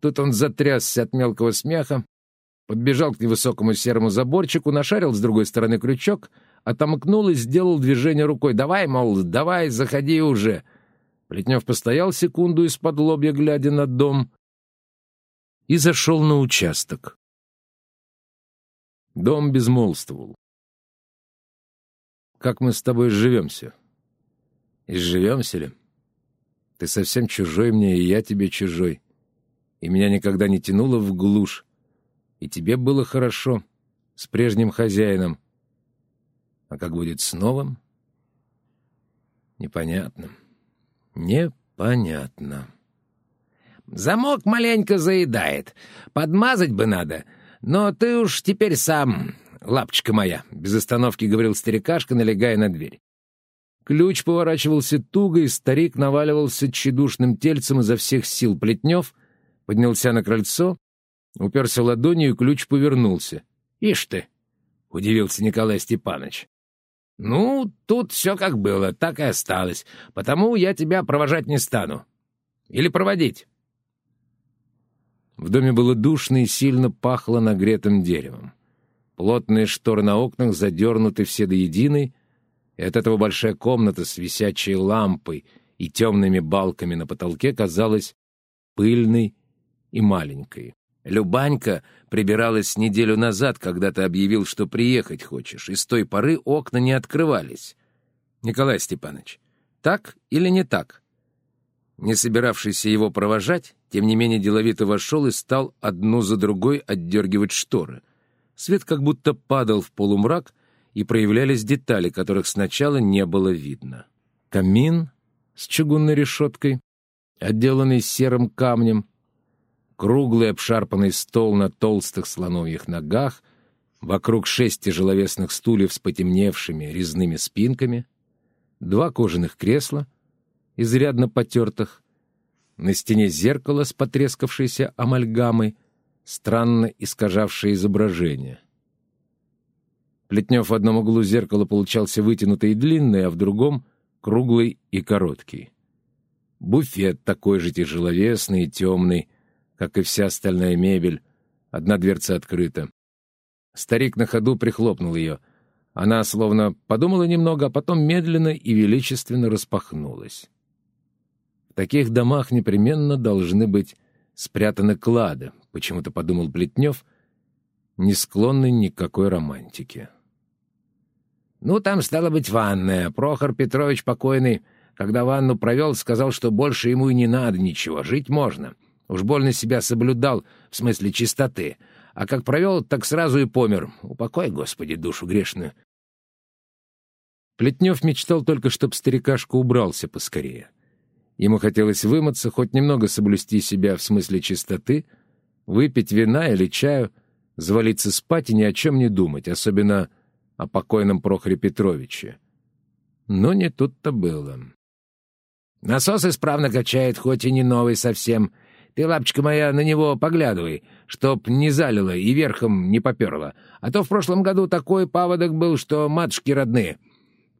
Тут он затрясся от мелкого смеха, подбежал к невысокому серому заборчику, нашарил с другой стороны крючок, отомкнул и сделал движение рукой. «Давай, мол, давай, заходи уже!» Плетнев постоял секунду из-под лобья, глядя на дом, и зашел на участок. Дом безмолвствовал. «Как мы с тобой сживемся?» «Изживемся ли? Ты совсем чужой мне, и я тебе чужой и меня никогда не тянуло в глушь. И тебе было хорошо с прежним хозяином. А как будет с новым? Непонятно. Непонятно. Замок маленько заедает. Подмазать бы надо. Но ты уж теперь сам, лапочка моя, — без остановки говорил старикашка, налегая на дверь. Ключ поворачивался туго, и старик наваливался тщедушным тельцем изо всех сил Плетнев — поднялся на крыльцо, уперся ладонью, и ключ повернулся. «Ишь ты!» — удивился Николай Степанович. «Ну, тут все как было, так и осталось, потому я тебя провожать не стану. Или проводить?» В доме было душно и сильно пахло нагретым деревом. Плотные шторы на окнах задернуты все до единой, и от этого большая комната с висячей лампой и темными балками на потолке казалась пыльной и маленькой. Любанька прибиралась неделю назад, когда ты объявил, что приехать хочешь, и с той поры окна не открывались. Николай Степанович, так или не так? Не собиравшийся его провожать, тем не менее деловито вошел и стал одну за другой отдергивать шторы. Свет как будто падал в полумрак, и проявлялись детали, которых сначала не было видно. Камин с чугунной решеткой, отделанный серым камнем, круглый обшарпанный стол на толстых слоновьих ногах, вокруг шесть тяжеловесных стульев с потемневшими резными спинками, два кожаных кресла, изрядно потертых, на стене зеркало с потрескавшейся амальгамой, странно искажавшее изображение. Плетнев в одном углу зеркала получался вытянутый и длинный, а в другом — круглый и короткий. Буфет такой же тяжеловесный и темный — как и вся остальная мебель. Одна дверца открыта. Старик на ходу прихлопнул ее. Она словно подумала немного, а потом медленно и величественно распахнулась. В таких домах непременно должны быть спрятаны клады, почему-то подумал Плетнев, не склонный ни к какой романтике. «Ну, там стала быть ванная. Прохор Петрович покойный, когда ванну провел, сказал, что больше ему и не надо ничего, жить можно. Уж больно себя соблюдал, в смысле чистоты. А как провел, так сразу и помер. Упокой, Господи, душу грешную. Плетнев мечтал только, чтоб старикашка убрался поскорее. Ему хотелось вымыться, хоть немного соблюсти себя в смысле чистоты, выпить вина или чаю, завалиться спать и ни о чем не думать, особенно о покойном Прохоре Петровиче. Но не тут-то было. Насос исправно качает, хоть и не новый совсем, ты, лапочка моя, на него поглядывай, чтоб не залило и верхом не поперло. А то в прошлом году такой паводок был, что матушки родные.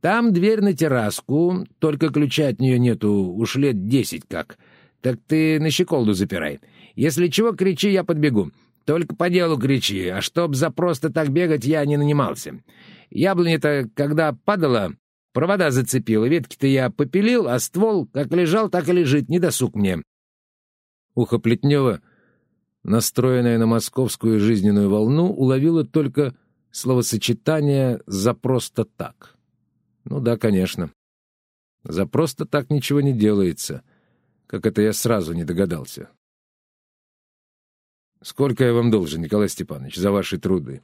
Там дверь на терраску, только ключа от нее нету уж лет десять как. Так ты на щеколду запирай. Если чего, кричи, я подбегу. Только по делу кричи, а чтоб за просто так бегать я не нанимался. Яблоня-то, когда падала, провода зацепила, ветки-то я попилил, а ствол как лежал, так и лежит, не досуг мне. Ухо Плетнева, настроенное на московскую жизненную волну, уловило только словосочетание «за просто так». Ну да, конечно. За просто так ничего не делается, как это я сразу не догадался. Сколько я вам должен, Николай Степанович, за ваши труды?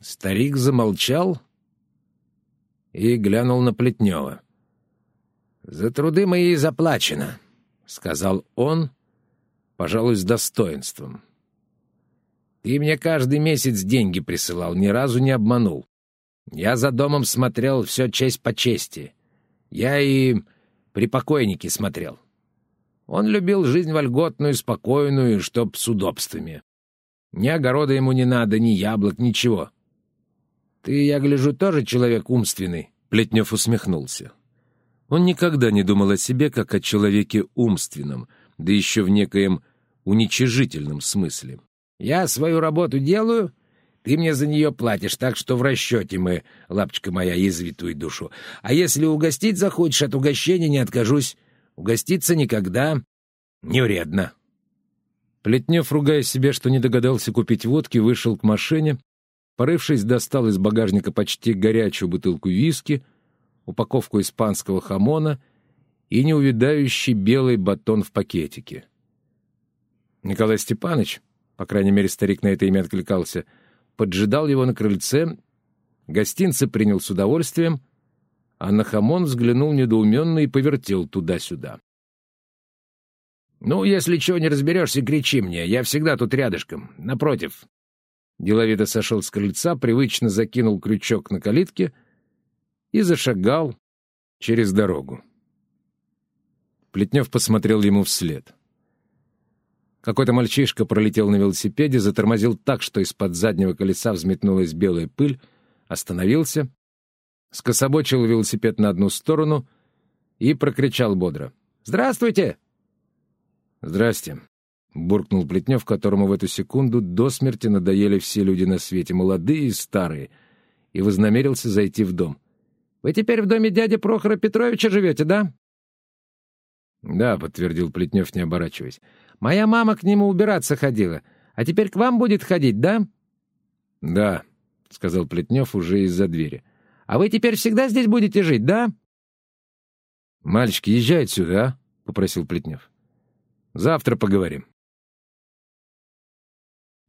Старик замолчал и глянул на Плетнева. «За труды мои заплачено», — сказал он, пожалуй, с достоинством. «Ты мне каждый месяц деньги присылал, ни разу не обманул. Я за домом смотрел все честь по чести. Я и при покойнике смотрел. Он любил жизнь вольготную, спокойную, чтоб с удобствами. Ни огорода ему не надо, ни яблок, ничего. Ты, я гляжу, тоже человек умственный?» Плетнев усмехнулся. Он никогда не думал о себе как о человеке умственном, да еще в некоем уничижительном смысле. «Я свою работу делаю, ты мне за нее платишь, так что в расчете мы, лапочка моя, язвитую душу. А если угостить захочешь, от угощения не откажусь. Угоститься никогда не вредно». Плетнев, ругая себя, что не догадался купить водки, вышел к машине, порывшись, достал из багажника почти горячую бутылку виски, упаковку испанского хамона и неувядающий белый батон в пакетике. Николай Степанович, по крайней мере, старик на это имя откликался, поджидал его на крыльце, гостинцы принял с удовольствием, а на хамон взглянул недоуменно и повертел туда-сюда. «Ну, если чего не разберешься, кричи мне, я всегда тут рядышком, напротив». Деловито сошел с крыльца, привычно закинул крючок на калитке и зашагал через дорогу. Плетнев посмотрел ему вслед. Какой-то мальчишка пролетел на велосипеде, затормозил так, что из-под заднего колеса взметнулась белая пыль, остановился, скособочил велосипед на одну сторону и прокричал бодро. «Здравствуйте!» «Здрасте», — буркнул Плетнев, которому в эту секунду до смерти надоели все люди на свете, молодые и старые, и вознамерился зайти в дом. «Вы теперь в доме дяди Прохора Петровича живете, да?» «Да», — подтвердил Плетнев, не оборачиваясь. «Моя мама к нему убираться ходила. А теперь к вам будет ходить, да?» «Да», — сказал Плетнев уже из-за двери. «А вы теперь всегда здесь будете жить, да?» «Мальчики, езжай сюда, а?» — попросил Плетнев. «Завтра поговорим».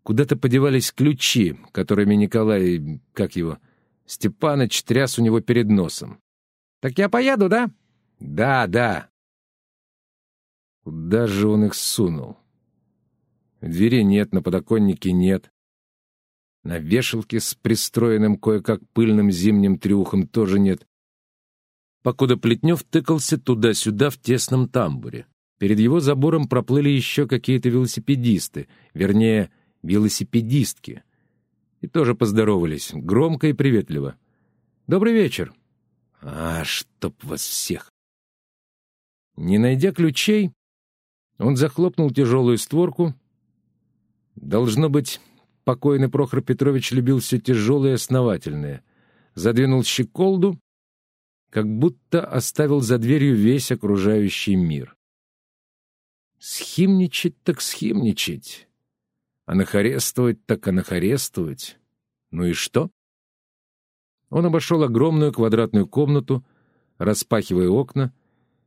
Куда-то подевались ключи, которыми Николай, как его, Степаныч тряс у него перед носом. «Так я поеду, да?» «Да, да», Куда же он их сунул? В двери нет, на подоконнике нет. На вешалке с пристроенным кое-как пыльным зимним трюхом тоже нет. Покуда Плетнев тыкался туда-сюда в тесном тамбуре. Перед его забором проплыли еще какие-то велосипедисты, вернее, велосипедистки. И тоже поздоровались, громко и приветливо. «Добрый вечер!» «А, чтоб вас всех!» Не найдя ключей, он захлопнул тяжелую створку. Должно быть, покойный Прохор Петрович любил все тяжелое и основательное. Задвинул щеколду, как будто оставил за дверью весь окружающий мир. Схимничать так схимничать. Анахарестовать так анахарестовать. Ну и что? Он обошел огромную квадратную комнату, распахивая окна,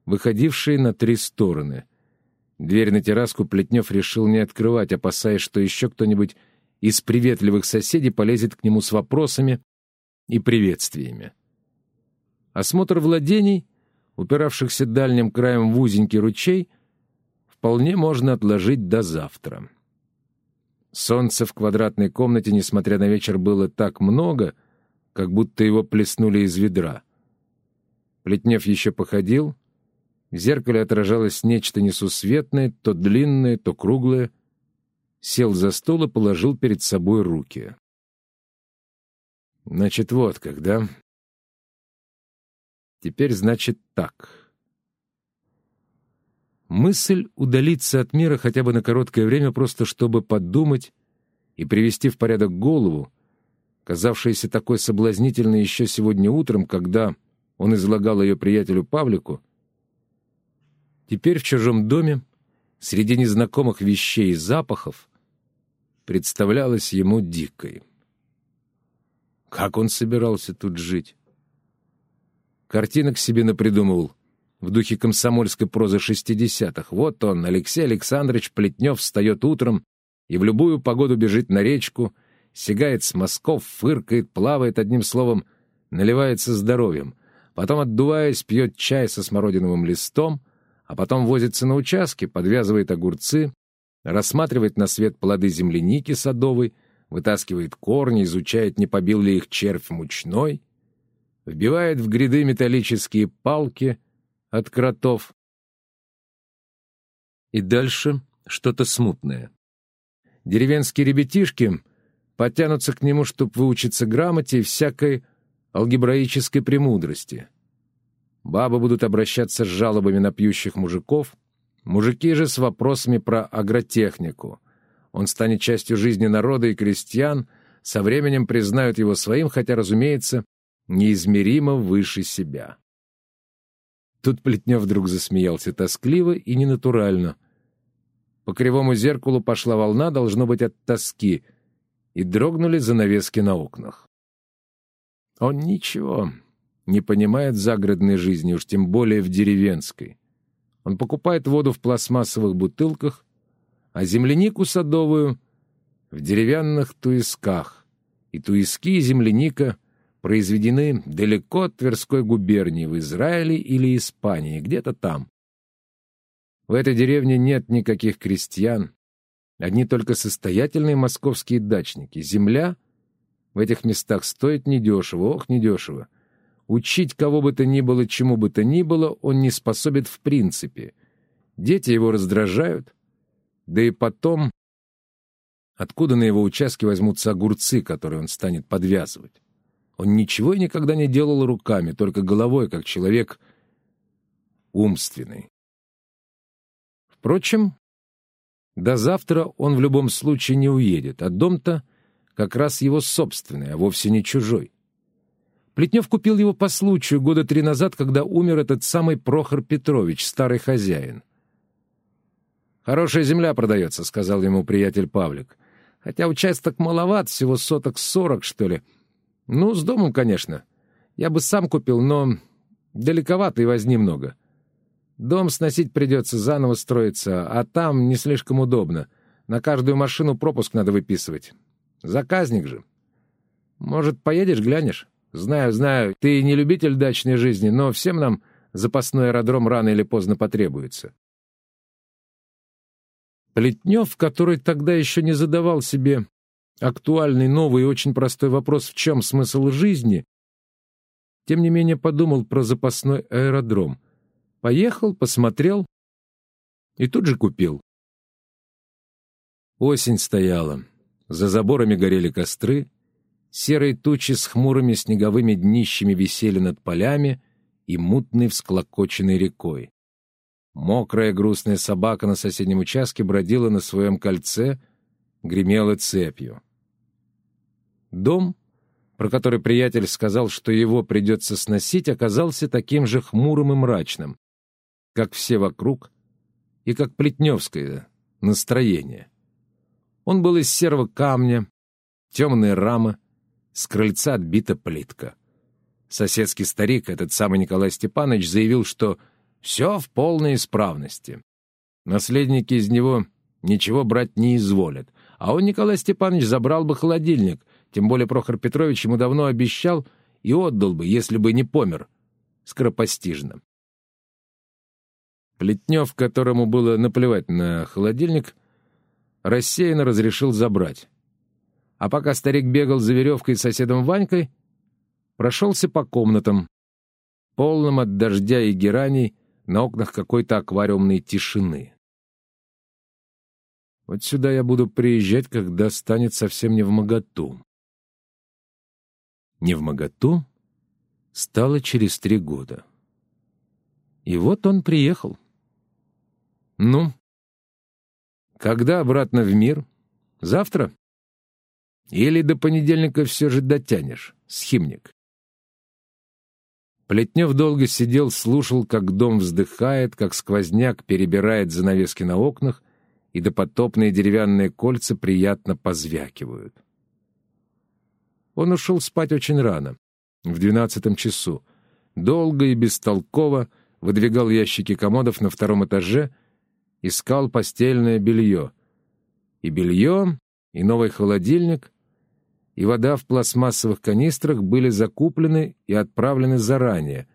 выходившие на три стороны. Дверь на терраску Плетнев решил не открывать, опасаясь, что еще кто-нибудь из приветливых соседей полезет к нему с вопросами и приветствиями. Осмотр владений, упиравшихся дальним краем в узенький ручей, вполне можно отложить до завтра. Солнца в квадратной комнате, несмотря на вечер, было так много, как будто его плеснули из ведра. Плетнев еще походил, в зеркале отражалось нечто несусветное, то длинное, то круглое. Сел за стол и положил перед собой руки. Значит, вот когда. Теперь, значит, так. Мысль удалиться от мира хотя бы на короткое время, просто чтобы подумать и привести в порядок голову, казавшаяся такой соблазнительной еще сегодня утром, когда он излагал ее приятелю Павлику, Теперь в чужом доме, среди незнакомых вещей и запахов, представлялась ему дикой. Как он собирался тут жить? Картинок себе напридумывал в духе комсомольской прозы шестидесятых. Вот он, Алексей Александрович Плетнев, встает утром и в любую погоду бежит на речку, сигает с мазков, фыркает, плавает, одним словом, наливается здоровьем. Потом, отдуваясь, пьет чай со смородиновым листом — а потом возится на участке, подвязывает огурцы, рассматривает на свет плоды земляники садовой, вытаскивает корни, изучает, не побил ли их червь мучной, вбивает в гряды металлические палки от кротов. И дальше что-то смутное. Деревенские ребятишки потянутся к нему, чтобы выучиться грамоте и всякой алгебраической премудрости — Бабы будут обращаться с жалобами на пьющих мужиков, Мужики же с вопросами про агротехнику. Он станет частью жизни народа и крестьян, со временем признают его своим, хотя, разумеется, неизмеримо выше себя. Тут Плетнев вдруг засмеялся тоскливо и ненатурально. По кривому зеркалу пошла волна, должно быть, от тоски, и дрогнули занавески на окнах. Он ничего не понимает загородной жизни, уж тем более в деревенской. Он покупает воду в пластмассовых бутылках, а землянику садовую — в деревянных туисках. И туиски и земляника произведены далеко от Тверской губернии, в Израиле или Испании, где-то там. В этой деревне нет никаких крестьян, одни только состоятельные московские дачники. Земля в этих местах стоит недешево, ох, недешево. Учить кого бы то ни было, чему бы то ни было, он не способен в принципе. Дети его раздражают. Да и потом, откуда на его участке возьмутся огурцы, которые он станет подвязывать? Он ничего и никогда не делал руками, только головой, как человек умственный. Впрочем, до завтра он в любом случае не уедет, а дом-то как раз его собственный, а вовсе не чужой. Плетнев купил его по случаю года три назад, когда умер этот самый Прохор Петрович, старый хозяин. «Хорошая земля продается», — сказал ему приятель Павлик. «Хотя участок маловат, всего соток сорок, что ли. Ну, с домом, конечно. Я бы сам купил, но далековато и возни много. Дом сносить придется, заново строиться, а там не слишком удобно. На каждую машину пропуск надо выписывать. Заказник же. Может, поедешь, глянешь?» Знаю, знаю, ты не любитель дачной жизни, но всем нам запасной аэродром рано или поздно потребуется. Плетнев, который тогда еще не задавал себе актуальный, новый и очень простой вопрос «в чем смысл жизни?», тем не менее подумал про запасной аэродром. Поехал, посмотрел и тут же купил. Осень стояла. За заборами горели костры, Серые тучи с хмурыми снеговыми днищами висели над полями и мутной всклокоченной рекой. Мокрая грустная собака на соседнем участке бродила на своем кольце, гремела цепью. Дом, про который приятель сказал, что его придется сносить, оказался таким же хмурым и мрачным, как все вокруг и как плетневское настроение. Он был из серого камня, темные рамы, с крыльца отбита плитка. Соседский старик, этот самый Николай Степанович, заявил, что все в полной исправности. Наследники из него ничего брать не изволят. А он, Николай Степанович, забрал бы холодильник, тем более Прохор Петрович ему давно обещал и отдал бы, если бы не помер. Скоропостижно. Плетнев, которому было наплевать на холодильник, рассеянно разрешил забрать. А пока старик бегал за веревкой с соседом Ванькой, прошелся по комнатам, полным от дождя и гераний, на окнах какой-то аквариумной тишины. Вот сюда я буду приезжать, когда станет совсем не в моготу. Не в моготу стало через три года. И вот он приехал. Ну, когда обратно в мир? Завтра? Или до понедельника все же дотянешь, схимник. Плетнев долго сидел, слушал, как дом вздыхает, как сквозняк перебирает занавески на окнах, и допотопные деревянные кольца приятно позвякивают. Он ушел спать очень рано, в двенадцатом часу. Долго и бестолково выдвигал ящики комодов на втором этаже, искал постельное белье. И белье, и новый холодильник, и вода в пластмассовых канистрах были закуплены и отправлены заранее.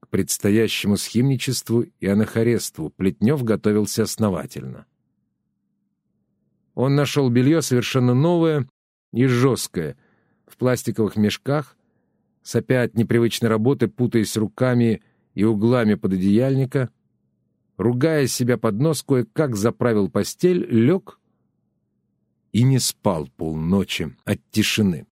К предстоящему схимничеству и анахаресту Плетнев готовился основательно. Он нашел белье совершенно новое и жесткое, в пластиковых мешках, сопя от непривычной работы, путаясь руками и углами пододеяльника, ругая себя под нос, кое-как заправил постель, лег и не спал полночи от тишины.